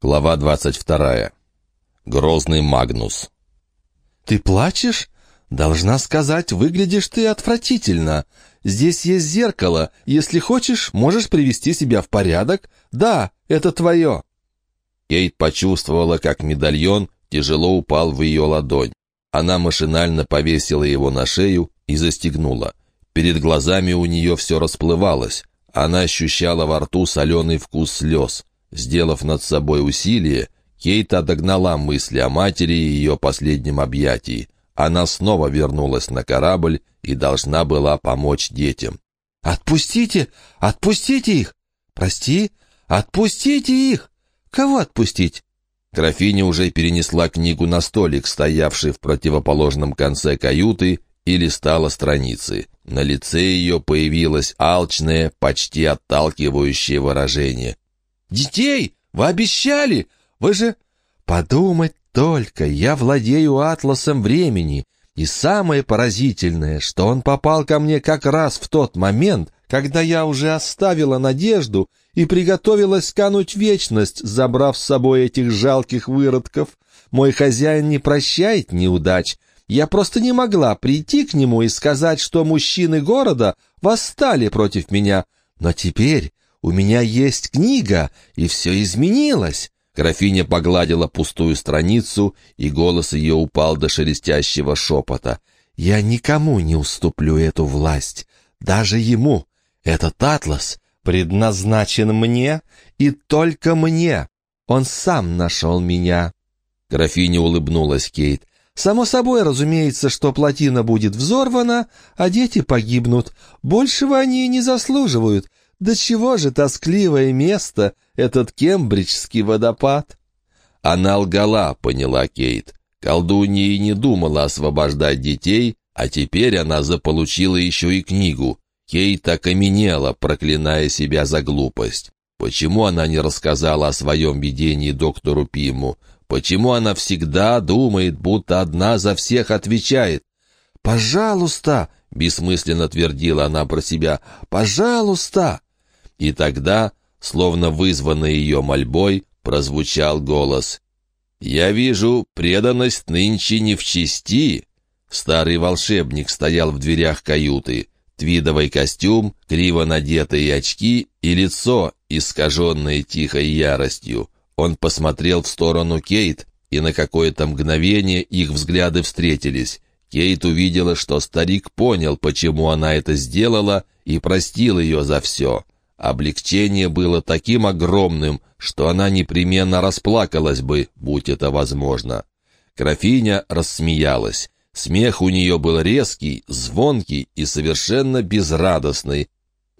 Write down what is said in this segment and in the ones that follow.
Глава двадцать вторая. Грозный Магнус. «Ты плачешь? Должна сказать, выглядишь ты отвратительно. Здесь есть зеркало. Если хочешь, можешь привести себя в порядок. Да, это твое». Кейт почувствовала, как медальон тяжело упал в ее ладонь. Она машинально повесила его на шею и застегнула. Перед глазами у нее все расплывалось. Она ощущала во рту соленый вкус слез. Сделав над собой усилие, Кейт отогнала мысли о матери и ее последнем объятии. Она снова вернулась на корабль и должна была помочь детям. «Отпустите! Отпустите их! Прости! Отпустите их! Кого отпустить?» Графиня уже перенесла книгу на столик, стоявший в противоположном конце каюты, и листала страницы. На лице ее появилось алчное, почти отталкивающее выражение. «Детей! Вы обещали! Вы же...» «Подумать только, я владею атласом времени, и самое поразительное, что он попал ко мне как раз в тот момент, когда я уже оставила надежду и приготовилась кануть вечность, забрав с собой этих жалких выродков. Мой хозяин не прощает неудач. Я просто не могла прийти к нему и сказать, что мужчины города восстали против меня. Но теперь у меня есть книга, и все изменилось». Графиня погладила пустую страницу, и голос ее упал до шелестящего шепота. «Я никому не уступлю эту власть, даже ему. Этот атлас предназначен мне и только мне. Он сам нашел меня». Графиня улыбнулась Кейт. «Само собой, разумеется, что плотина будет взорвана, а дети погибнут. Большего они не заслуживают. Да чего же тоскливое место этот кембриджский водопад? Она лгала, поняла Кейт. Колдунья и не думала освобождать детей, а теперь она заполучила еще и книгу. Кейт окаменела, проклиная себя за глупость. Почему она не рассказала о своем видении доктору Пиму? Почему она всегда думает, будто одна за всех отвечает? «Пожалуйста!» — бессмысленно твердила она про себя. «Пожалуйста!» И тогда, словно вызванный ее мольбой, прозвучал голос. «Я вижу, преданность нынче не в чести». Старый волшебник стоял в дверях каюты. Твидовый костюм, криво надетые очки и лицо, искаженное тихой яростью. Он посмотрел в сторону Кейт, и на какое-то мгновение их взгляды встретились. Кейт увидела, что старик понял, почему она это сделала, и простил ее за все. Облегчение было таким огромным, что она непременно расплакалась бы, будь это возможно. Графиня рассмеялась. Смех у нее был резкий, звонкий и совершенно безрадостный.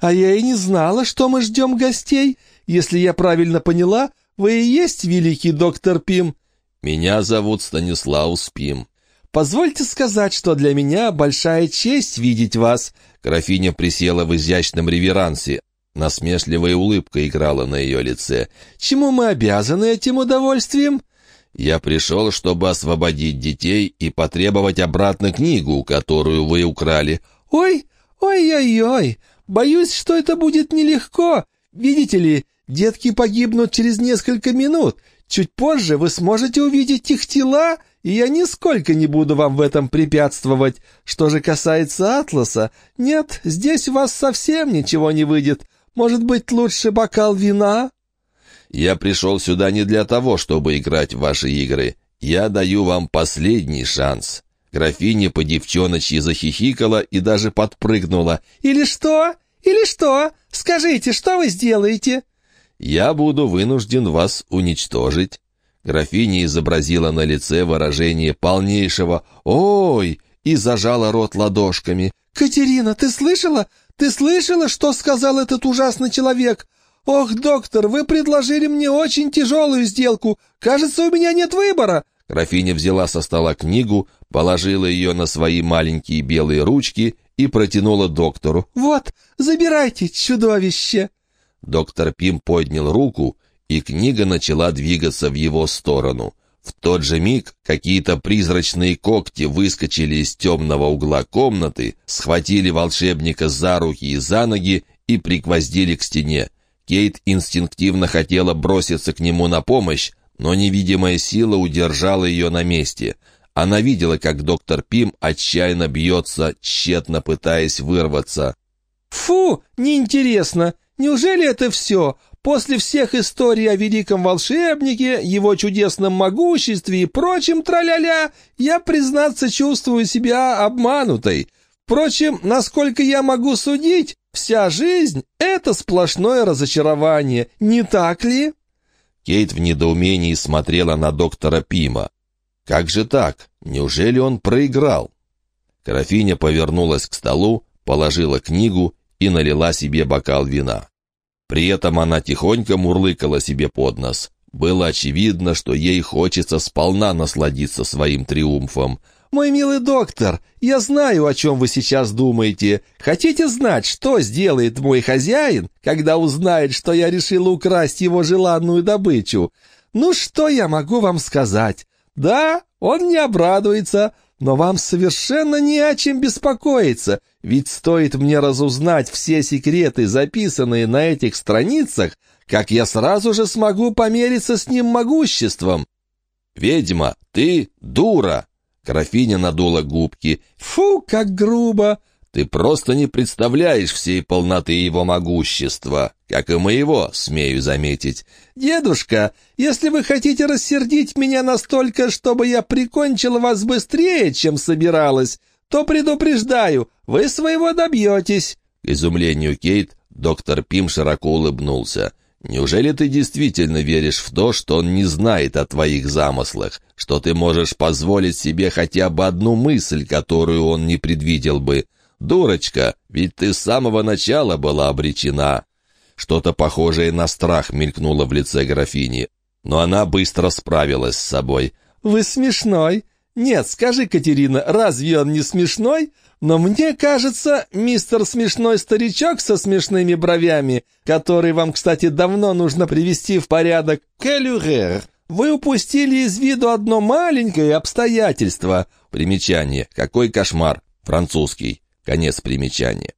«А я и не знала, что мы ждем гостей. Если я правильно поняла, вы и есть великий доктор Пим?» «Меня зовут Станислаус Пим». «Позвольте сказать, что для меня большая честь видеть вас». Графиня присела в изящном реверансе. Насмешливая улыбка играла на ее лице. «Чему мы обязаны этим удовольствием?» «Я пришел, чтобы освободить детей и потребовать обратно книгу, которую вы украли». «Ой, ой-ой-ой, боюсь, что это будет нелегко. Видите ли, детки погибнут через несколько минут. Чуть позже вы сможете увидеть их тела, и я нисколько не буду вам в этом препятствовать. Что же касается Атласа, нет, здесь у вас совсем ничего не выйдет. Может быть, лучше бокал вина?» «Я пришел сюда не для того, чтобы играть в ваши игры. Я даю вам последний шанс». Графиня по девчоночьи захихикала и даже подпрыгнула. «Или что? Или что? Скажите, что вы сделаете?» «Я буду вынужден вас уничтожить». Графиня изобразила на лице выражение полнейшего «Ой!» и зажала рот ладошками. «Катерина, ты слышала? Ты слышала, что сказал этот ужасный человек? Ох, доктор, вы предложили мне очень тяжелую сделку. Кажется, у меня нет выбора». Графиня взяла со стола книгу, положила ее на свои маленькие белые ручки и протянула доктору. «Вот, забирайте, чудовище!» Доктор Пим поднял руку, и книга начала двигаться в его сторону. В тот же миг какие-то призрачные когти выскочили из темного угла комнаты, схватили волшебника за руки и за ноги и пригвоздили к стене. Кейт инстинктивно хотела броситься к нему на помощь, но невидимая сила удержала ее на месте. Она видела, как доктор Пим отчаянно бьется, тщетно пытаясь вырваться. «Фу, неинтересно! Неужели это все? После всех историй о великом волшебнике, его чудесном могуществе и прочем траля-ля, я, признаться, чувствую себя обманутой. Впрочем, насколько я могу судить, вся жизнь — это сплошное разочарование, не так ли?» Кейт в недоумении смотрела на доктора Пима. «Как же так? Неужели он проиграл?» Графиня повернулась к столу, положила книгу и налила себе бокал вина. При этом она тихонько мурлыкала себе под нос. Было очевидно, что ей хочется сполна насладиться своим триумфом. «Мой милый доктор, я знаю, о чем вы сейчас думаете. Хотите знать, что сделает мой хозяин, когда узнает, что я решила украсть его желанную добычу? Ну, что я могу вам сказать? Да, он не обрадуется, но вам совершенно не о чем беспокоиться, ведь стоит мне разузнать все секреты, записанные на этих страницах, как я сразу же смогу помериться с ним могуществом. «Ведьма, ты дура!» Графиня надула губки. «Фу, как грубо! Ты просто не представляешь всей полноты его могущества, как и моего, смею заметить. Дедушка, если вы хотите рассердить меня настолько, чтобы я прикончила вас быстрее, чем собиралась, то предупреждаю, вы своего добьетесь». К изумлению Кейт доктор Пим широко улыбнулся. «Неужели ты действительно веришь в то, что он не знает о твоих замыслах, что ты можешь позволить себе хотя бы одну мысль, которую он не предвидел бы?» «Дурочка, ведь ты с самого начала была обречена». Что-то похожее на страх мелькнуло в лице графини, но она быстро справилась с собой. «Вы смешной. Нет, скажи, Катерина, разве он не смешной? Но мне кажется, мистер смешной старичок со смешными бровями, который вам, кстати, давно нужно привести в порядок, келюрер, вы упустили из виду одно маленькое обстоятельство. Примечание. Какой кошмар. Французский. Конец примечания.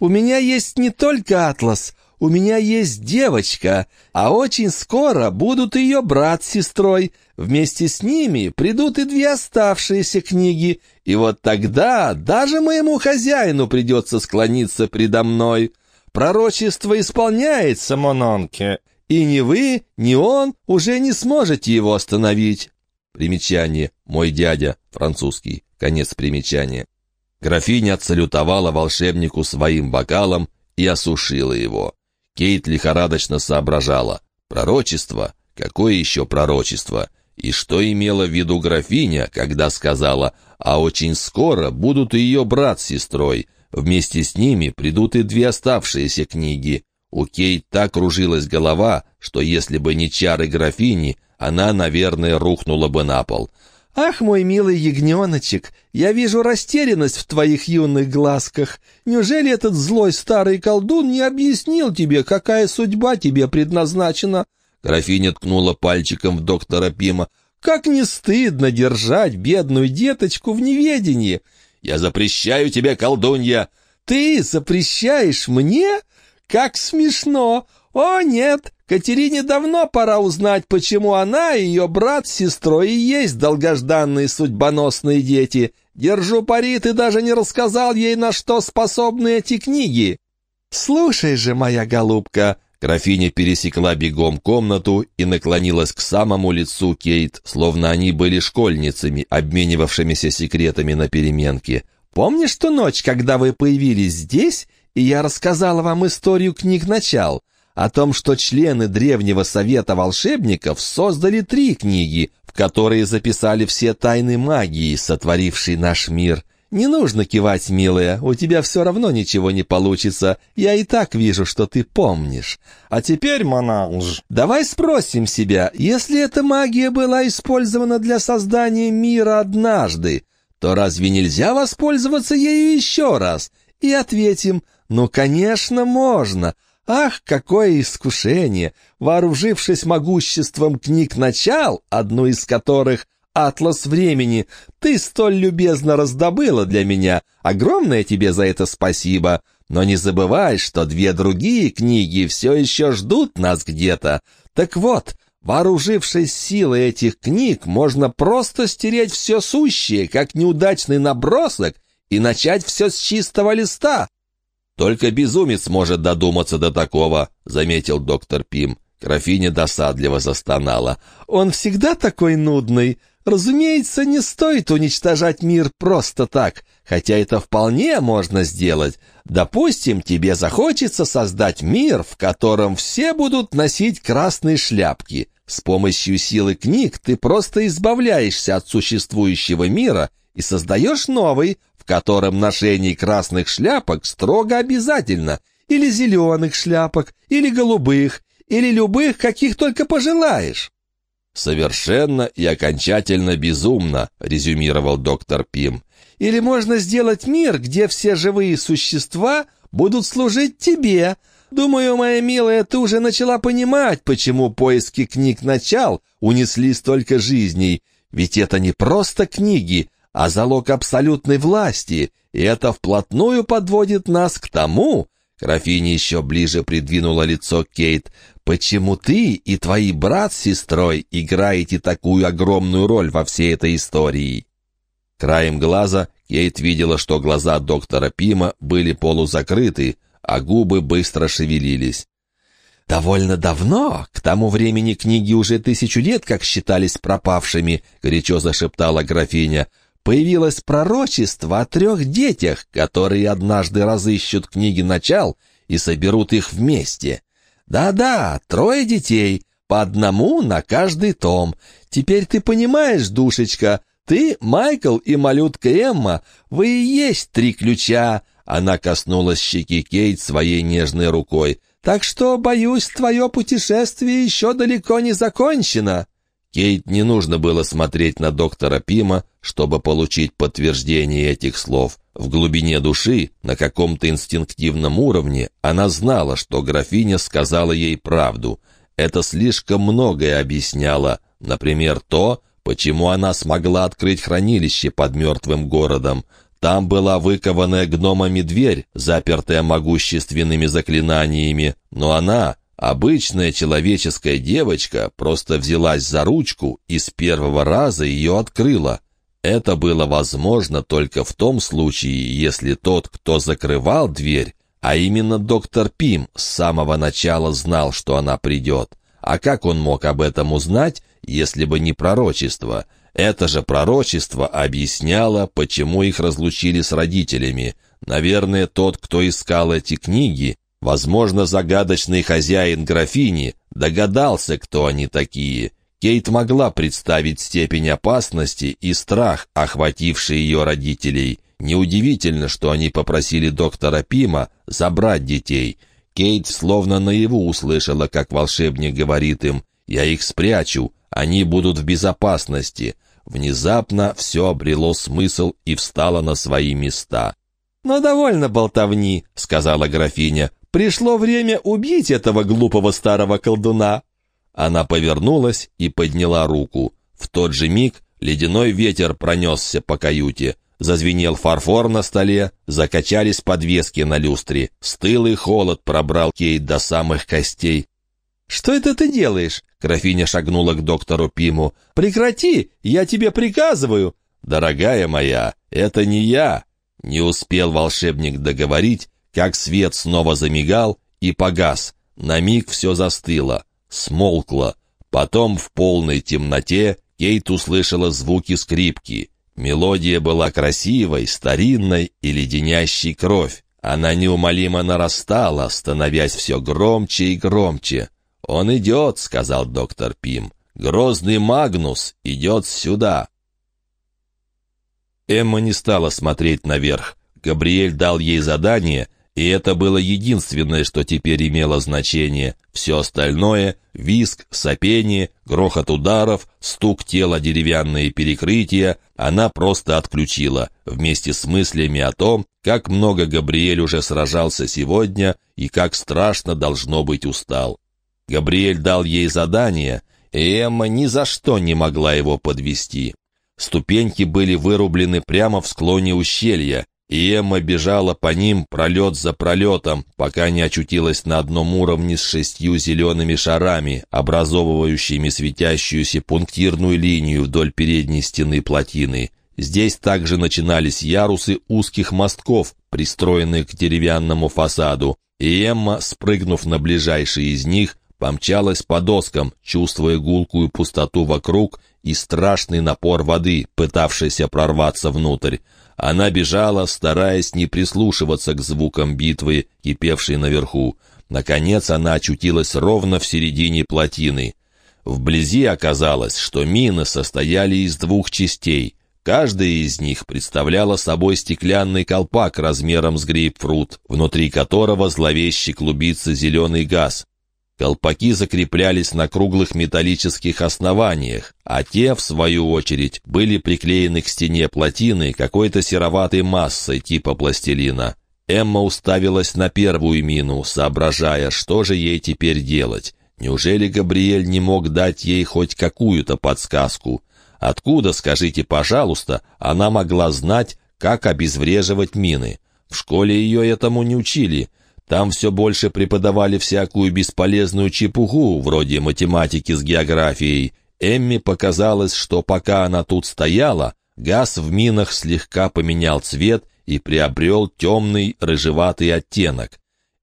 «У меня есть не только атлас, у меня есть девочка, а очень скоро будут ее брат с сестрой. Вместе с ними придут и две оставшиеся книги, и вот тогда даже моему хозяину придется склониться предо мной. Пророчество исполняется, Мононке, и ни вы, ни он уже не сможете его остановить». Примечание. Мой дядя, французский. Конец примечания. Графиня отсалютовала волшебнику своим бокалом и осушила его. Кейт лихорадочно соображала. Пророчество? Какое еще пророчество? И что имела в виду графиня, когда сказала «А очень скоро будут и ее брат с сестрой. Вместе с ними придут и две оставшиеся книги». У Кейт так кружилась голова, что если бы не чары графини, она, наверное, рухнула бы на пол. «Ах, мой милый ягненочек, я вижу растерянность в твоих юных глазках. Неужели этот злой старый колдун не объяснил тебе, какая судьба тебе предназначена?» Графиня ткнула пальчиком в доктора Пима. «Как не стыдно держать бедную деточку в неведении!» «Я запрещаю тебе, колдунья!» «Ты запрещаешь мне? Как смешно! О, нет, Катерине давно пора узнать, почему она и ее брат с сестрой и есть долгожданные судьбоносные дети. Держу пари, ты даже не рассказал ей, на что способны эти книги. Слушай же, моя голубка, Графиня пересекла бегом комнату и наклонилась к самому лицу Кейт, словно они были школьницами, обменивавшимися секретами на переменке. «Помнишь ту ночь, когда вы появились здесь, и я рассказала вам историю книг начал?» О том, что члены Древнего Совета Волшебников создали три книги, в которые записали все тайны магии, сотворившей наш мир. Не нужно кивать, милая, у тебя все равно ничего не получится, я и так вижу, что ты помнишь. А теперь, Монанж, давай спросим себя, если эта магия была использована для создания мира однажды, то разве нельзя воспользоваться ею еще раз? И ответим, ну, конечно, можно, Ах, какое искушение! Вооружившись могуществом книг начал, одну из которых «Атлас времени», ты столь любезно раздобыла для меня. Огромное тебе за это спасибо. Но не забывай, что две другие книги все еще ждут нас где-то. Так вот, вооружившись силой этих книг, можно просто стереть все сущее, как неудачный набросок, и начать все с чистого листа. «Только безумец может додуматься до такого», — заметил доктор Пим. Графиня досадливо застонала. «Он всегда такой нудный. Разумеется, не стоит уничтожать мир просто так, хотя это вполне можно сделать. Допустим, тебе захочется создать мир, в котором все будут носить красные шляпки. С помощью силы книг ты просто избавляешься от существующего мира и создаешь новый, котором ношение красных шляпок строго обязательно, или зеленых шляпок, или голубых, или любых, каких только пожелаешь». «Совершенно и окончательно безумно», — резюмировал доктор Пим. «Или можно сделать мир, где все живые существа будут служить тебе. Думаю, моя милая, ты уже начала понимать, почему поиски книг начал унесли столько жизней. Ведь это не просто книги, а залог абсолютной власти, и это вплотную подводит нас к тому, Графиня еще ближе придвинула лицо Кейт. «Почему ты и твои брат с сестрой играете такую огромную роль во всей этой истории?» Краем глаза Кейт видела, что глаза доктора Пима были полузакрыты, а губы быстро шевелились. «Довольно давно, к тому времени книги уже тысячу лет как считались пропавшими», — горячо зашептала графиня появилось пророчество о трех детях, которые однажды разыщут книги начал и соберут их вместе. Да-да, трое детей, по одному на каждый том. Теперь ты понимаешь, душечка, ты, Майкл и малютка Эмма, вы и есть три ключа. Она коснулась щеки Кейт своей нежной рукой. Так что, боюсь, твое путешествие еще далеко не закончено. Кейт не нужно было смотреть на доктора Пима, чтобы получить подтверждение этих слов. В глубине души, на каком-то инстинктивном уровне, она знала, что графиня сказала ей правду. Это слишком многое объясняло, например, то, почему она смогла открыть хранилище под мертвым городом. Там была выкованная гномами дверь, запертая могущественными заклинаниями, но она, Обычная человеческая девочка просто взялась за ручку и с первого раза ее открыла. Это было возможно только в том случае, если тот, кто закрывал дверь, а именно доктор Пим с самого начала знал, что она придет. А как он мог об этом узнать, если бы не пророчество? Это же пророчество объясняло, почему их разлучили с родителями. Наверное, тот, кто искал эти книги, Возможно, загадочный хозяин графини догадался, кто они такие. Кейт могла представить степень опасности и страх, охвативший ее родителей. Неудивительно, что они попросили доктора Пима забрать детей. Кейт словно наяву услышала, как волшебник говорит им «Я их спрячу, они будут в безопасности». Внезапно все обрело смысл и встало на свои места. «Но довольно болтовни», — сказала графиня. Пришло время убить этого глупого старого колдуна». Она повернулась и подняла руку. В тот же миг ледяной ветер пронесся по каюте. Зазвенел фарфор на столе, закачались подвески на люстре. Стылый холод пробрал Кейт до самых костей. «Что это ты делаешь?» Графиня шагнула к доктору Пиму. «Прекрати! Я тебе приказываю!» «Дорогая моя, это не я!» Не успел волшебник договорить, как свет снова замигал и погас. На миг все застыло, смолкло. Потом в полной темноте Кейт услышала звуки скрипки. Мелодия была красивой, старинной и леденящей кровь. Она неумолимо нарастала, становясь все громче и громче. «Он идет», — сказал доктор Пим. «Грозный Магнус идет сюда». Эмма не стала смотреть наверх. Габриэль дал ей задание, и это было единственное, что теперь имело значение. Все остальное — виск, сопение, грохот ударов, стук тела деревянные перекрытия — она просто отключила, вместе с мыслями о том, как много Габриэль уже сражался сегодня и как страшно должно быть устал. Габриэль дал ей задание, и Эмма ни за что не могла его подвести. Ступеньки были вырублены прямо в склоне ущелья, и Эмма бежала по ним пролет за пролетом, пока не очутилась на одном уровне с шестью зелеными шарами, образовывающими светящуюся пунктирную линию вдоль передней стены плотины. Здесь также начинались ярусы узких мостков, пристроенных к деревянному фасаду, и Эмма, спрыгнув на ближайший из них, помчалась по доскам, чувствуя гулкую пустоту вокруг и страшный напор воды, пытавшейся прорваться внутрь. Она бежала, стараясь не прислушиваться к звукам битвы, кипевшей наверху. Наконец она очутилась ровно в середине плотины. Вблизи оказалось, что мины состояли из двух частей. Каждая из них представляла собой стеклянный колпак размером с грейпфрут, внутри которого зловеще клубится зеленый газ. Колпаки закреплялись на круглых металлических основаниях, а те, в свою очередь, были приклеены к стене плотины какой-то сероватой массой типа пластилина. Эмма уставилась на первую мину, соображая, что же ей теперь делать. Неужели Габриэль не мог дать ей хоть какую-то подсказку? Откуда, скажите, пожалуйста, она могла знать, как обезвреживать мины? В школе ее этому не учили — там все больше преподавали всякую бесполезную чепуху, вроде математики с географией. Эмми показалось, что пока она тут стояла, газ в минах слегка поменял цвет и приобрел темный рыжеватый оттенок.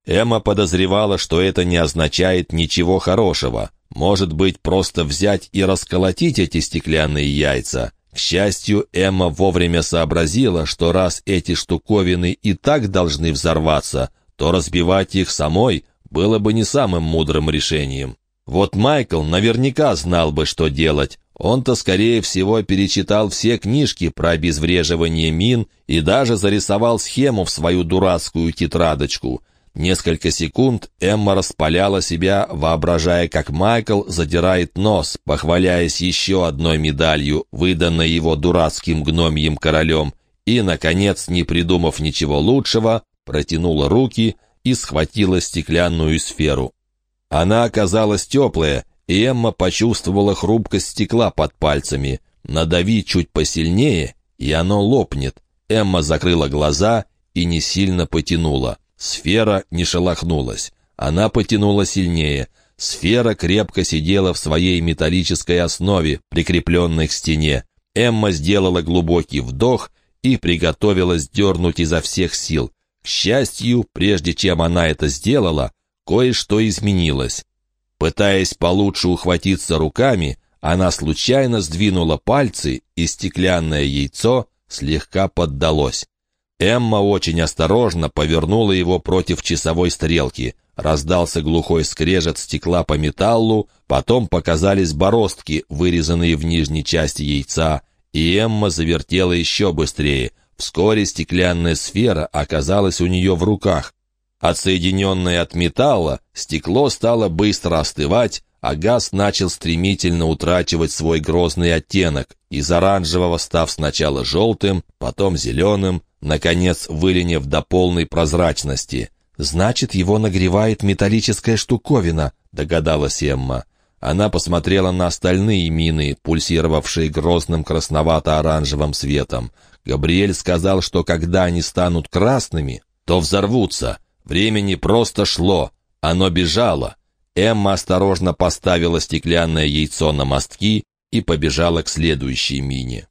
Эмма подозревала, что это не означает ничего хорошего. Может быть, просто взять и расколотить эти стеклянные яйца. К счастью, Эмма вовремя сообразила, что раз эти штуковины и так должны взорваться, то разбивать их самой было бы не самым мудрым решением. Вот Майкл наверняка знал бы, что делать. Он-то, скорее всего, перечитал все книжки про обезвреживание мин и даже зарисовал схему в свою дурацкую тетрадочку. Несколько секунд Эмма распаляла себя, воображая, как Майкл задирает нос, похваляясь еще одной медалью, выданной его дурацким гномьим королем, и, наконец, не придумав ничего лучшего, протянула руки и схватила стеклянную сферу. Она оказалась теплая, и Эмма почувствовала хрупкость стекла под пальцами. Надави чуть посильнее, и оно лопнет. Эмма закрыла глаза и не сильно потянула. Сфера не шелохнулась. Она потянула сильнее. Сфера крепко сидела в своей металлической основе, прикрепленной к стене. Эмма сделала глубокий вдох и приготовилась дернуть изо всех сил. К счастью, прежде чем она это сделала, кое-что изменилось. Пытаясь получше ухватиться руками, она случайно сдвинула пальцы, и стеклянное яйцо слегка поддалось. Эмма очень осторожно повернула его против часовой стрелки. Раздался глухой скрежет стекла по металлу, потом показались бороздки, вырезанные в нижней части яйца, и Эмма завертела еще быстрее — Вскоре стеклянная сфера оказалась у нее в руках. Отсоединенное от металла, стекло стало быстро остывать, а газ начал стремительно утрачивать свой грозный оттенок, из оранжевого став сначала желтым, потом зеленым, наконец выленив до полной прозрачности. «Значит, его нагревает металлическая штуковина», — догадалась Эмма. Она посмотрела на остальные мины, пульсировавшие грозным красновато-оранжевым светом. Габриэль сказал, что когда они станут красными, то взорвутся. Времени просто шло. Оно бежало. Эмма осторожно поставила стеклянное яйцо на мостки и побежала к следующей мине.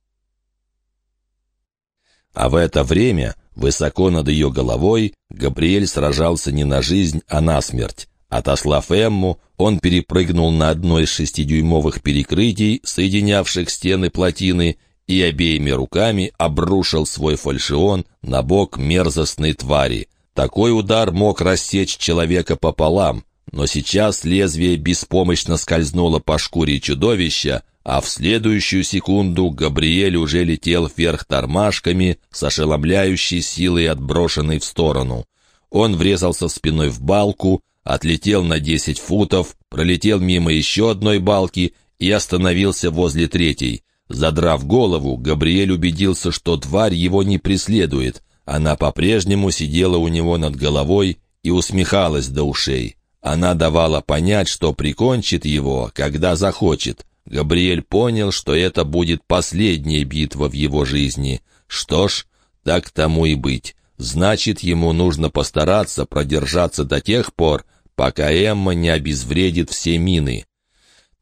А в это время, высоко над ее головой, Габриэль сражался не на жизнь, а на смерть. Отослав Эмму, он перепрыгнул на одно из шестидюймовых перекрытий, соединявших стены плотины, и обеими руками обрушил свой фальшион на бок мерзостной твари. Такой удар мог рассечь человека пополам, но сейчас лезвие беспомощно скользнуло по шкуре чудовища, а в следующую секунду Габриэль уже летел вверх тормашками с ошеломляющей силой отброшенной в сторону. Он врезался спиной в балку, отлетел на десять футов, пролетел мимо еще одной балки и остановился возле третьей. Задрав голову, Габриэль убедился, что тварь его не преследует. Она по-прежнему сидела у него над головой и усмехалась до ушей. Она давала понять, что прикончит его, когда захочет. Габриэль понял, что это будет последняя битва в его жизни. Что ж, Так тому и быть. Значит, ему нужно постараться продержаться до тех пор, пока Эмма не обезвредит все мины.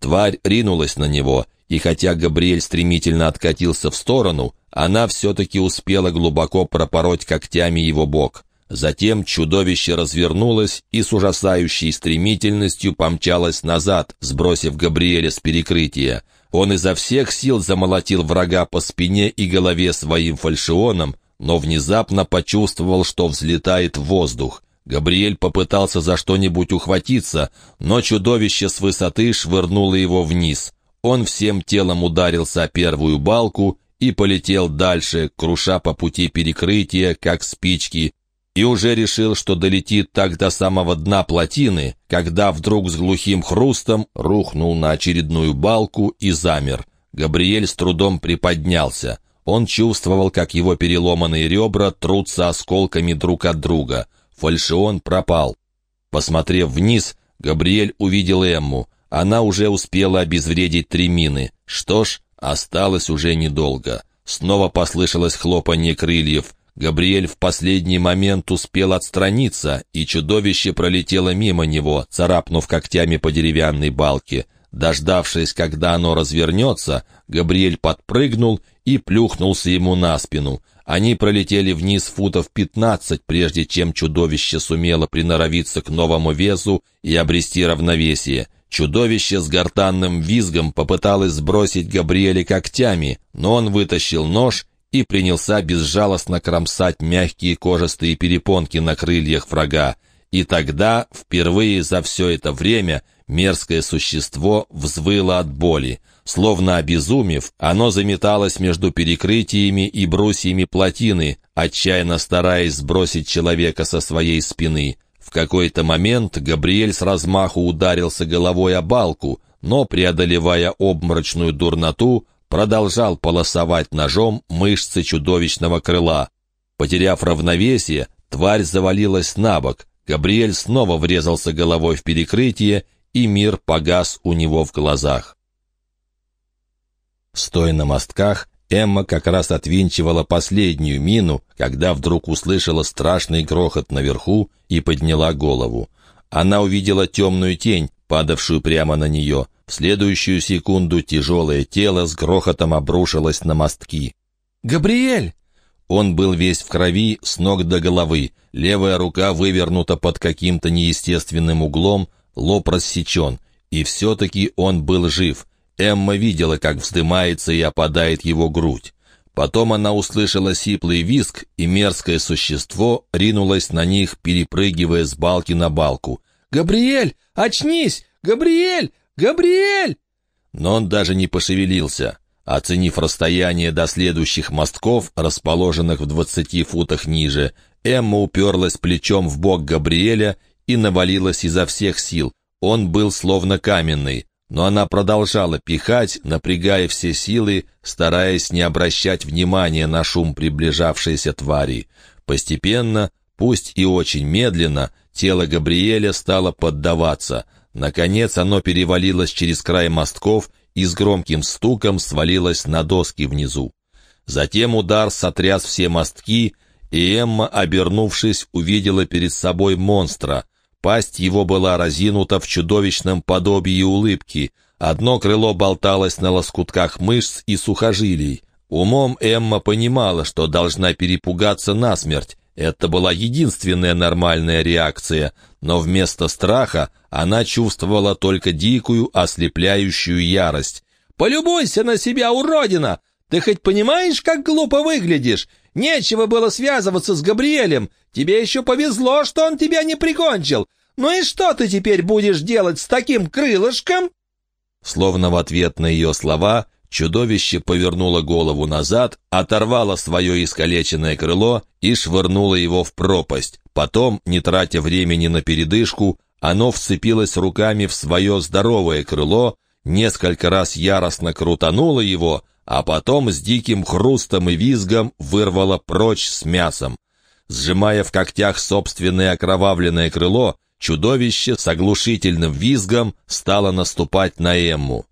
Тварь ринулась на него, и хотя Габриэль стремительно откатился в сторону, она все-таки успела глубоко пропороть когтями его бок. Затем чудовище развернулось и с ужасающей стремительностью помчалось назад, сбросив Габриэля с перекрытия. Он изо всех сил замолотил врага по спине и голове своим фальшионом, но внезапно почувствовал, что взлетает в воздух. Габриэль попытался за что-нибудь ухватиться, но чудовище с высоты швырнуло его вниз. Он всем телом ударился о первую балку и полетел дальше, круша по пути перекрытия, как спички, и уже решил, что долетит так до самого дна плотины, когда вдруг с глухим хрустом рухнул на очередную балку и замер. Габриэль с трудом приподнялся. Он чувствовал, как его переломанные ребра трутся осколками друг от друга. Фальшион пропал. Посмотрев вниз, Габриэль увидел Эмму. Она уже успела обезвредить три мины. Что ж, осталось уже недолго. Снова послышалось хлопанье крыльев. Габриэль в последний момент успел отстраниться, и чудовище пролетело мимо него, царапнув когтями по деревянной балке. Дождавшись, когда оно развернется, Габриэль подпрыгнул и плюхнулся ему на спину. Они пролетели вниз футов пятнадцать, прежде чем чудовище сумело приноровиться к новому весу и обрести равновесие. Чудовище с гортанным визгом попыталось сбросить Габриэля когтями, но он вытащил нож и принялся безжалостно кромсать мягкие кожистые перепонки на крыльях врага. И тогда, впервые за все это время, мерзкое существо взвыло от боли. Словно обезумев, оно заметалось между перекрытиями и брусьями плотины, отчаянно стараясь сбросить человека со своей спины. В какой-то момент Габриэль с размаху ударился головой о балку, но, преодолевая обморочную дурноту, продолжал полосовать ножом мышцы чудовищного крыла. Потеряв равновесие, тварь завалилась на бок. Габриэль снова врезался головой в перекрытие, и мир погас у него в глазах. Стоя на мостках, Эмма как раз отвинчивала последнюю мину, когда вдруг услышала страшный грохот наверху и подняла голову. Она увидела темную тень, падавшую прямо на нее. В следующую секунду тяжелое тело с грохотом обрушилось на мостки. «Габриэль!» Он был весь в крови с ног до головы, левая рука вывернута под каким-то неестественным углом, лоб рассечен, и все-таки он был жив. Эмма видела, как вздымается и опадает его грудь. Потом она услышала сиплый визг, и мерзкое существо ринулось на них, перепрыгивая с балки на балку. «Габриэль! Очнись! Габриэль! Габриэль!» Но он даже не пошевелился. Оценив расстояние до следующих мостков, расположенных в двадцати футах ниже, Эмма уперлась плечом в бок Габриэля и навалилась изо всех сил. Он был словно каменный но она продолжала пихать, напрягая все силы, стараясь не обращать внимания на шум приближавшейся твари. Постепенно, пусть и очень медленно, тело Габриэля стало поддаваться. Наконец оно перевалилось через край мостков и с громким стуком свалилось на доски внизу. Затем удар сотряс все мостки, и Эмма, обернувшись, увидела перед собой монстра, Пасть его была разинута в чудовищном подобии улыбки. Одно крыло болталось на лоскутках мышц и сухожилий. Умом Эмма понимала, что должна перепугаться насмерть. Это была единственная нормальная реакция, но вместо страха она чувствовала только дикую, ослепляющую ярость. «Полюбуйся на себя, уродина! Ты хоть понимаешь, как глупо выглядишь? Нечего было связываться с Габриэлем. Тебе еще повезло, что он тебя не прикончил. Ну и что ты теперь будешь делать с таким крылышком?» Словно в ответ на ее слова, чудовище повернуло голову назад, оторвало свое искалеченное крыло и швырнуло его в пропасть. Потом, не тратя времени на передышку, оно вцепилось руками в свое здоровое крыло, несколько раз яростно крутануло его, а потом с диким хрустом и визгом вырвало прочь с мясом. Сжимая в когтях собственное окровавленное крыло, чудовище с оглушительным визгом стало наступать на Эмму.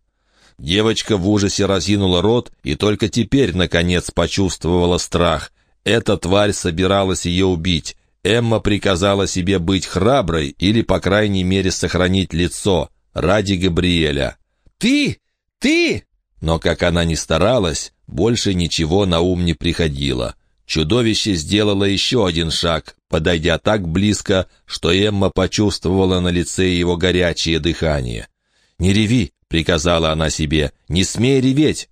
Девочка в ужасе разинула рот и только теперь, наконец, почувствовала страх. Эта тварь собиралась ее убить. Эмма приказала себе быть храброй или, по крайней мере, сохранить лицо ради Габриэля. «Ты! Ты!» Но, как она ни старалась, больше ничего на ум не приходило. Чудовище сделало еще один шаг, подойдя так близко, что Эмма почувствовала на лице его горячее дыхание. «Не реви!» — приказала она себе. «Не смей реветь!»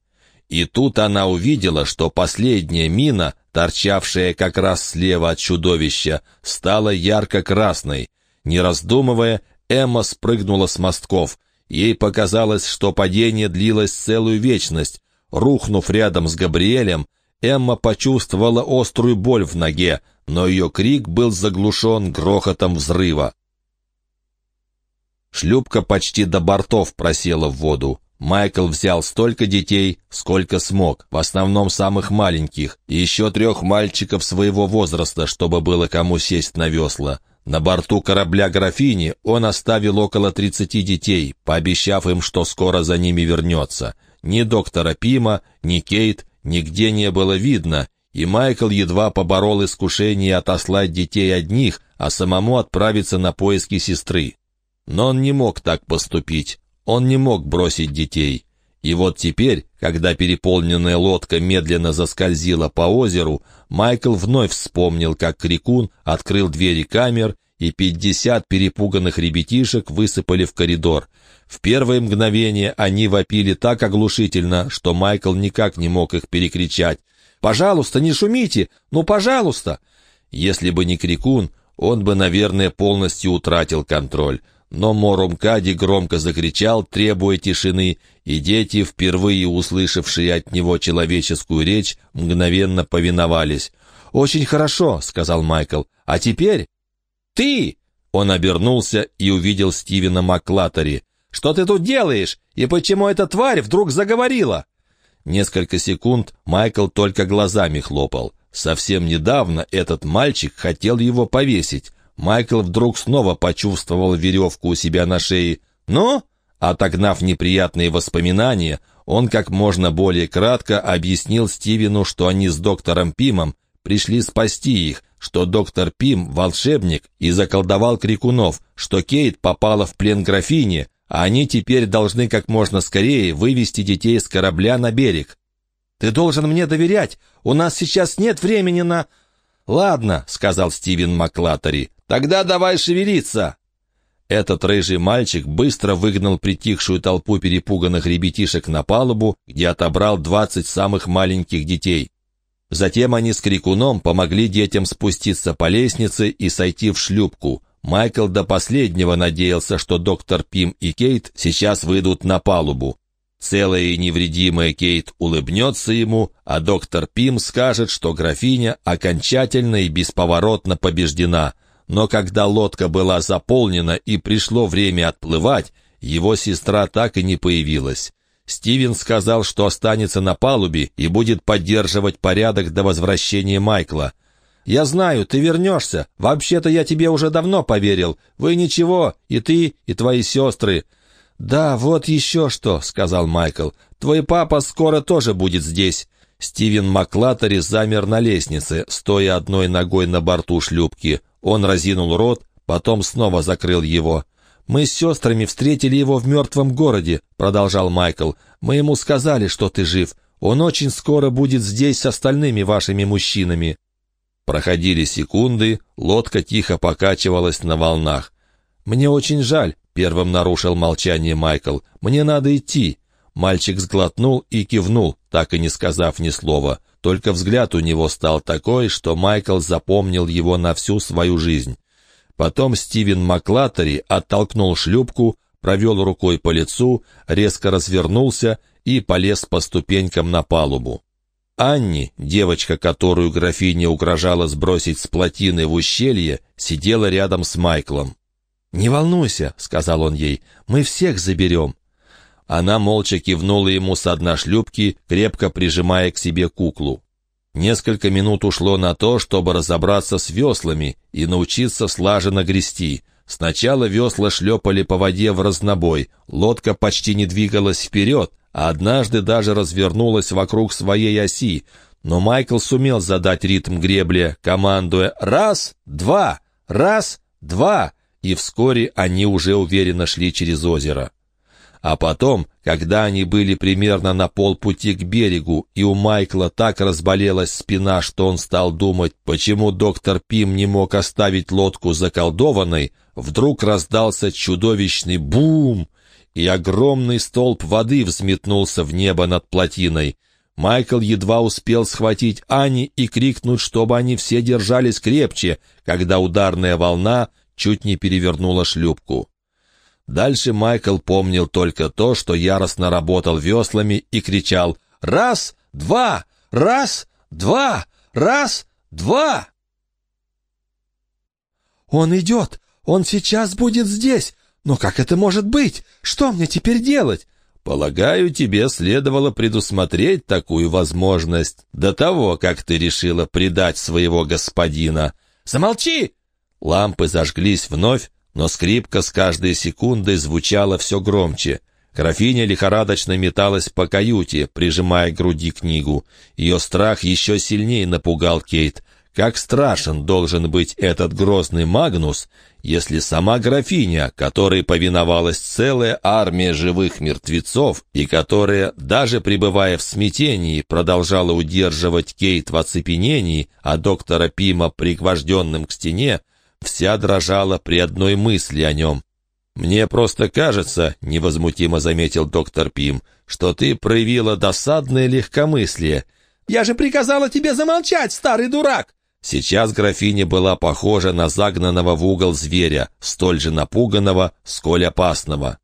И тут она увидела, что последняя мина, торчавшая как раз слева от чудовища, стала ярко-красной. Не раздумывая, Эмма спрыгнула с мостков. Ей показалось, что падение длилось целую вечность. Рухнув рядом с Габриэлем, Эмма почувствовала острую боль в ноге, но ее крик был заглушен грохотом взрыва. Шлюпка почти до бортов просела в воду. Майкл взял столько детей, сколько смог, в основном самых маленьких, и еще трех мальчиков своего возраста, чтобы было кому сесть на весла. На борту корабля «Графини» он оставил около 30 детей, пообещав им, что скоро за ними вернется. Ни доктора Пима, ни Кейт нигде не было видно, и Майкл едва поборол искушение отослать детей одних, а самому отправиться на поиски сестры. Но он не мог так поступить. Он не мог бросить детей. И вот теперь, когда переполненная лодка медленно заскользила по озеру, Майкл вновь вспомнил, как Крикун открыл двери камер, и пятьдесят перепуганных ребятишек высыпали в коридор. В первое мгновение они вопили так оглушительно, что Майкл никак не мог их перекричать. «Пожалуйста, не шумите! Ну, пожалуйста!» Если бы не Крикун, он бы, наверное, полностью утратил контроль но Морумкади громко закричал, требуя тишины, и дети, впервые услышавшие от него человеческую речь, мгновенно повиновались. «Очень хорошо», — сказал Майкл. «А теперь...» «Ты!» Он обернулся и увидел Стивена Маклатери. «Что ты тут делаешь? И почему эта тварь вдруг заговорила?» Несколько секунд Майкл только глазами хлопал. Совсем недавно этот мальчик хотел его повесить. Майкл вдруг снова почувствовал веревку у себя на шее. «Ну?» Отогнав неприятные воспоминания, он как можно более кратко объяснил Стивену, что они с доктором Пимом пришли спасти их, что доктор Пим — волшебник и заколдовал крикунов, что Кейт попала в плен графини, а они теперь должны как можно скорее вывести детей с корабля на берег. «Ты должен мне доверять, у нас сейчас нет времени на...» «Ладно», — сказал Стивен Маклатери, Тогда давай шевелиться!» Этот рыжий мальчик быстро выгнал притихшую толпу перепуганных ребятишек на палубу, где отобрал двадцать самых маленьких детей. Затем они с крикуном помогли детям спуститься по лестнице и сойти в шлюпку. Майкл до последнего надеялся, что доктор Пим и Кейт сейчас выйдут на палубу. Целая и невредимая Кейт улыбнется ему, а доктор Пим скажет, что графиня окончательно и бесповоротно побеждена — но когда лодка была заполнена и пришло время отплывать, его сестра так и не появилась. Стивен сказал, что останется на палубе и будет поддерживать порядок до возвращения Майкла. «Я знаю, ты вернешься. Вообще-то я тебе уже давно поверил. Вы ничего, и ты, и твои сестры». «Да, вот еще что», — сказал Майкл. «Твой папа скоро тоже будет здесь». Стивен Маклатери замер на лестнице, стоя одной ногой на борту шлюпки. Он разинул рот, потом снова закрыл его. «Мы с сестрами встретили его в мертвом городе», — продолжал Майкл. «Мы ему сказали, что ты жив. Он очень скоро будет здесь с остальными вашими мужчинами». Проходили секунды, лодка тихо покачивалась на волнах. «Мне очень жаль», — первым нарушил молчание Майкл. «Мне надо идти». Мальчик сглотнул и кивнул, так и не сказав ни слова. Только взгляд у него стал такой, что Майкл запомнил его на всю свою жизнь. Потом Стивен Маклатери оттолкнул шлюпку, провел рукой по лицу, резко развернулся и полез по ступенькам на палубу. Анни, девочка, которую графиня угрожала сбросить с плотины в ущелье, сидела рядом с Майклом. «Не волнуйся», — сказал он ей, — «мы всех заберем». Она молча кивнула ему с дна шлюпки, крепко прижимая к себе куклу. Несколько минут ушло на то, чтобы разобраться с веслами и научиться слаженно грести. Сначала весла шлепали по воде в разнобой, лодка почти не двигалась вперед, а однажды даже развернулась вокруг своей оси, но Майкл сумел задать ритм гребли, командуя «раз, два, раз, два», и вскоре они уже уверенно шли через озеро. А потом, когда они были примерно на полпути к берегу, и у Майкла так разболелась спина, что он стал думать, почему доктор Пим не мог оставить лодку заколдованной, вдруг раздался чудовищный бум, и огромный столб воды взметнулся в небо над плотиной. Майкл едва успел схватить Ани и крикнуть, чтобы они все держались крепче, когда ударная волна чуть не перевернула шлюпку. Дальше Майкл помнил только то, что яростно работал веслами и кричал «Раз, два! Раз, два! Раз, два!» «Он идет! Он сейчас будет здесь! Но как это может быть? Что мне теперь делать?» «Полагаю, тебе следовало предусмотреть такую возможность до того, как ты решила предать своего господина». «Замолчи!» Лампы зажглись вновь, но скрипка с каждой секундой звучала все громче. Графиня лихорадочно металась по каюте, прижимая к груди книгу. Ее страх еще сильнее напугал Кейт. Как страшен должен быть этот грозный Магнус, если сама графиня, которой повиновалась целая армия живых мертвецов и которая, даже пребывая в смятении, продолжала удерживать Кейт в оцепенении, а доктора Пима пригвожденным к стене, вся дрожала при одной мысли о нем. «Мне просто кажется», — невозмутимо заметил доктор Пим, «что ты проявила досадное легкомыслие». «Я же приказала тебе замолчать, старый дурак!» Сейчас графиня была похожа на загнанного в угол зверя, столь же напуганного, сколь опасного.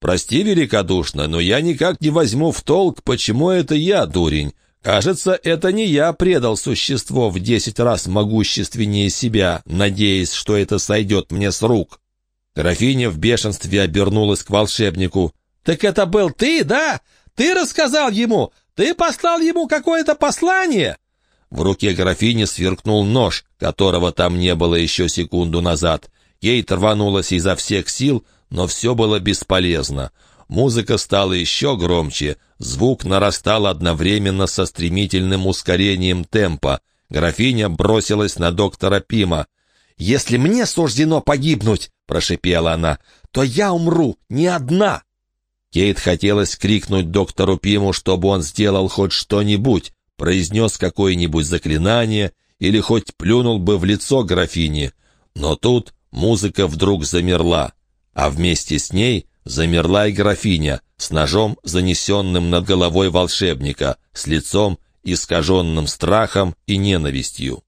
«Прости великодушно, но я никак не возьму в толк, почему это я, дурень. Кажется, это не я предал существо в десять раз могущественнее себя, надеясь, что это сойдет мне с рук. Графиня в бешенстве обернулась к волшебнику. «Так это был ты, да? Ты рассказал ему? Ты послал ему какое-то послание?» В руке графини сверкнул нож, которого там не было еще секунду назад. Ей рванулась изо всех сил, но все было бесполезно. Музыка стала еще громче, звук нарастал одновременно со стремительным ускорением темпа. Графиня бросилась на доктора Пима. «Если мне суждено погибнуть», — прошипела она, — «то я умру, не одна». Кейт хотелось крикнуть доктору Пиму, чтобы он сделал хоть что-нибудь, произнес какое-нибудь заклинание или хоть плюнул бы в лицо графине. Но тут музыка вдруг замерла, а вместе с ней Замерла и графиня с ножом, занесенным над головой волшебника, с лицом, искаженным страхом и ненавистью.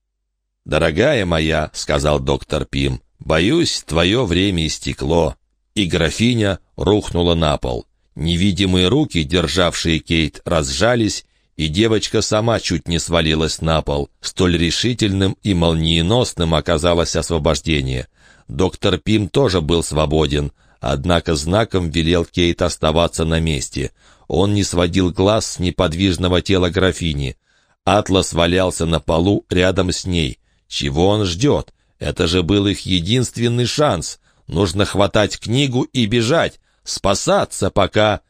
«Дорогая моя», — сказал доктор Пим, — «боюсь, твое время истекло». И графиня рухнула на пол. Невидимые руки, державшие Кейт, разжались, и девочка сама чуть не свалилась на пол. Столь решительным и молниеносным оказалось освобождение. Доктор Пим тоже был свободен, однако знаком велел Кейт оставаться на месте. Он не сводил глаз с неподвижного тела графини. Атлас валялся на полу рядом с ней. Чего он ждет? Это же был их единственный шанс. Нужно хватать книгу и бежать, спасаться, пока...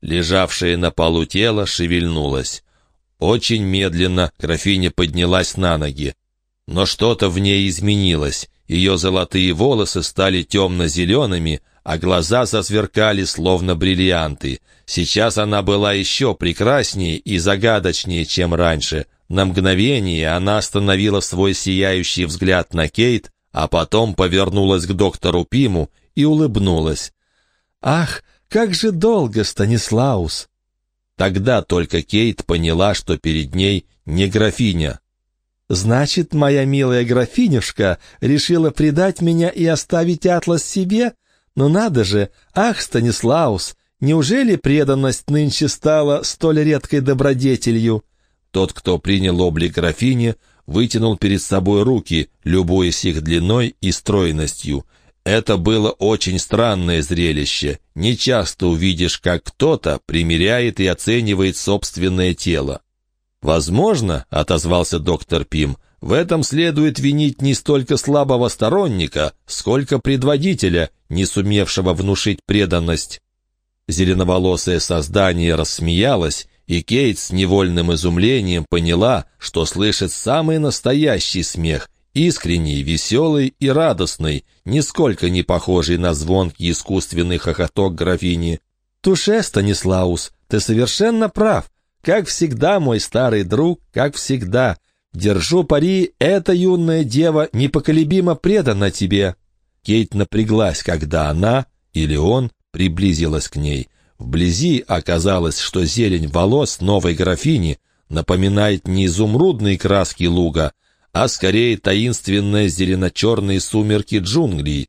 Лежавшее на полу тело шевельнулось. Очень медленно графиня поднялась на ноги. Но что-то в ней изменилось. Ее золотые волосы стали темно-зелеными, а глаза засверкали, словно бриллианты. Сейчас она была еще прекраснее и загадочнее, чем раньше. На мгновение она остановила свой сияющий взгляд на Кейт, а потом повернулась к доктору Пиму и улыбнулась. «Ах, как же долго, Станислаус!» Тогда только Кейт поняла, что перед ней не графиня. «Значит, моя милая графинюшка решила предать меня и оставить Атлас себе?» Но надо же, ах, Станислаус, неужели преданность нынче стала столь редкой добродетелью? Тот, кто принял облик графини, вытянул перед собой руки, любуясь их длиной и стройностью. Это было очень странное зрелище. Не часто увидишь, как кто-то примеряет и оценивает собственное тело. «Возможно», — отозвался доктор Пим, — в этом следует винить не столько слабого сторонника, сколько предводителя, не сумевшего внушить преданность. Зеленоволосое создание рассмеялось, И Кейт с невольным изумлением поняла, что слышит самый настоящий смех, искренний, веселый и радостный, нисколько не похожий на звонкий искусственный хохоток графини. «Туше, Станислаус, ты совершенно прав. Как всегда, мой старый друг, как всегда. Держу пари, эта юная дева непоколебимо предана тебе». Кейт напряглась, когда она, или он, приблизилась к ней. Вблизи оказалось, что зелень волос новой графини напоминает не изумрудные краски луга, а скорее таинственные зелено-черные сумерки джунглей.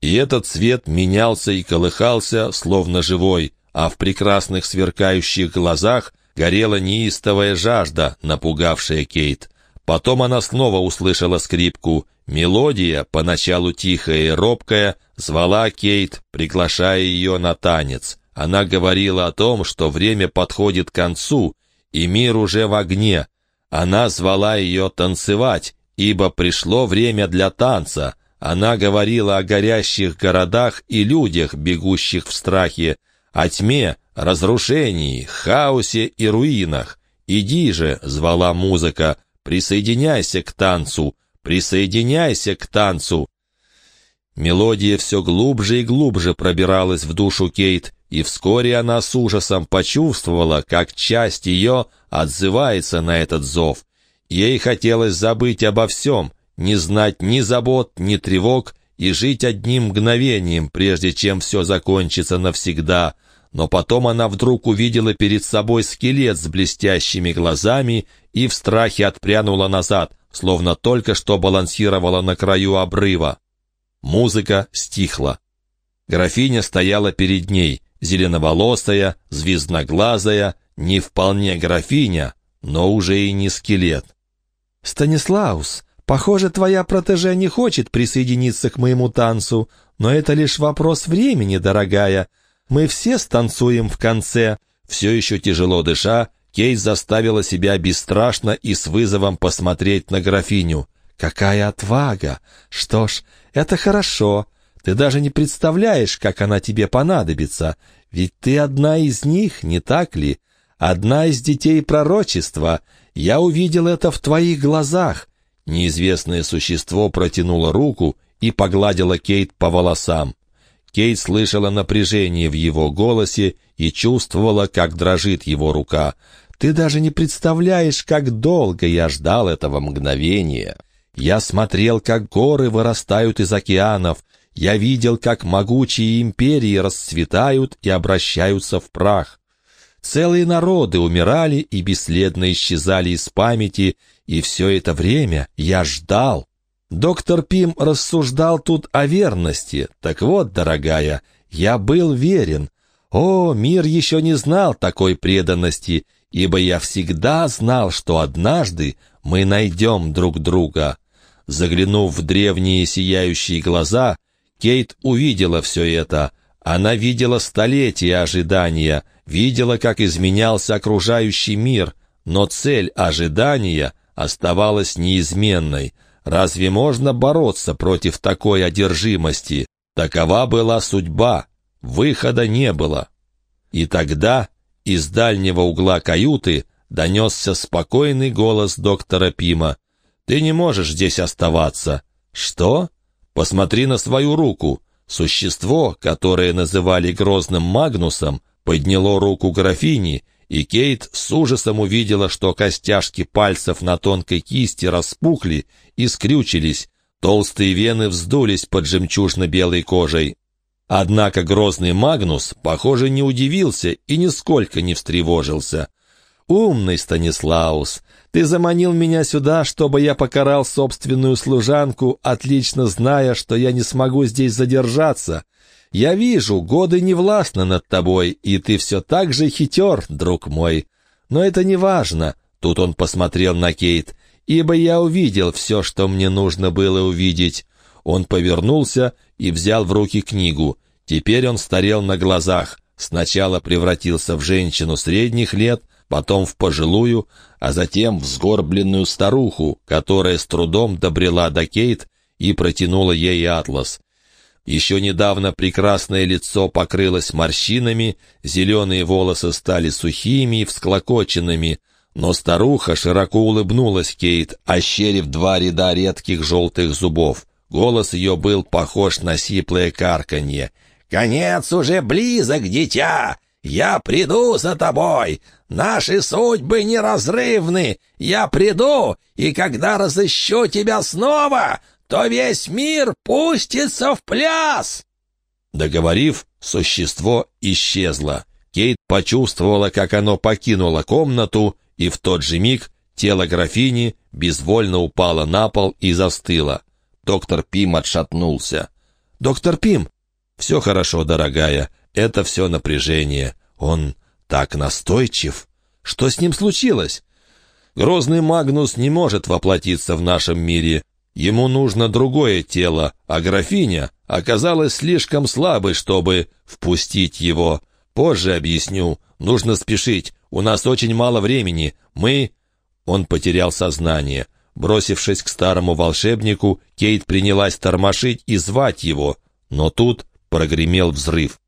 И этот цвет менялся и колыхался, словно живой, а в прекрасных сверкающих глазах горела неистовая жажда, напугавшая Кейт. Потом она снова услышала скрипку. Мелодия, поначалу тихая и робкая, звала Кейт, приглашая ее на танец. Она говорила о том, что время подходит к концу, и мир уже в огне, она звала ее танцевать, ибо пришло время для танца. Она говорила о горящих городах и людях, бегущих в страхе, о тьме, разрушении, хаосе и руинах. «Иди же», — звала музыка, — «присоединяйся к танцу, присоединяйся к танцу». Мелодия все глубже и глубже пробиралась в душу Кейт, и вскоре она с ужасом почувствовала, как часть ее отзывается на этот зов. Ей хотелось забыть обо всем, не знать ни забот, ни тревог и жить одним мгновением, прежде чем все закончится навсегда. Но потом она вдруг увидела перед собой скелет с блестящими глазами и в страхе отпрянула назад, словно только что балансировала на краю обрыва. Музыка стихла. Графиня стояла перед ней, зеленоволосая, звездноглазая, не вполне графиня, но уже и не скелет. «Станислаус, похоже, твоя протеже не хочет присоединиться к моему танцу, но это лишь вопрос времени, дорогая. Мы все станцуем в конце». Все еще тяжело дыша, Кейт заставила себя бесстрашно и с вызовом посмотреть на графиню. «Какая отвага! Что ж, это хорошо. Ты даже не представляешь, как она тебе понадобится, ведь ты одна из них, не так ли? Одна из детей пророчества. Я увидел это в твоих глазах». Неизвестное существо протянуло руку и погладило Кейт по волосам. Кейт слышала напряжение в его голосе и чувствовала, как дрожит его рука. «Ты даже не представляешь, как долго я ждал этого мгновения. Я смотрел, как горы вырастают из океанов, я видел, как могучие империи расцветают и обращаются в прах. Целые народы умирали и бесследно исчезали из памяти, и все это время я ждал. Доктор Пим рассуждал тут о верности. Так вот, дорогая, я был верен. О, мир еще не знал такой преданности, ибо я всегда знал, что однажды мы найдем друг друга. Заглянув в древние сияющие глаза, Кейт увидела все это. Она видела столетия ожидания, видела, как изменялся окружающий мир, но цель ожидания оставалась неизменной. Разве можно бороться против такой одержимости? Такова была судьба, выхода не было. И тогда из дальнего угла каюты донесся спокойный голос доктора Пима. «Ты не можешь здесь оставаться». «Что?» Посмотри на свою руку. Существо, которое называли грозным Магнусом, подняло руку графини, и Кейт с ужасом увидела, что костяшки пальцев на тонкой кисти распухли и скрючились, толстые вены вздулись под жемчужно-белой кожей. Однако грозный Магнус, похоже, не удивился и нисколько не встревожился. «Умный Станислаус, ты заманил меня сюда, чтобы я покарал собственную служанку, отлично зная, что я не смогу здесь задержаться. Я вижу, годы не властны над тобой, и ты все так же хитер, друг мой. Но это не важно». Тут он посмотрел на Кейт. «Ибо я увидел все, что мне нужно было увидеть». Он повернулся и взял в руки книгу. Теперь он старел на глазах. Сначала превратился в женщину средних лет, потом в пожилую, а затем в сгорбленную старуху, которая с трудом добрела до Кейт и протянула ей атлас. Еще недавно прекрасное лицо покрылось морщинами, зеленые волосы стали сухими и всклокоченными, но старуха широко улыбнулась Кейт, ощерив два ряда редких желтых зубов. Голос ее был похож на сиплое карканье. «Конец уже близок, дитя! Я приду за тобой! Наши судьбы неразрывны! Я приду, и когда разыщу тебя снова, то весь мир пустится в пляс!» Договорив, существо исчезло. Кейт почувствовала, как оно покинуло комнату, и в тот же миг тело графини безвольно упало на пол и застыло. Доктор Пим отшатнулся. «Доктор Пим!» «Все хорошо, дорогая. Это все напряжение. Он так настойчив. Что с ним случилось?» «Грозный Магнус не может воплотиться в нашем мире. Ему нужно другое тело, а графиня оказалась слишком слабой, чтобы впустить его. Позже объясню. Нужно спешить. У нас очень мало времени. Мы...» Он потерял сознание. Бросившись к старому волшебнику, Кейт принялась тормошить и звать его. Но тут прогремел взрыв.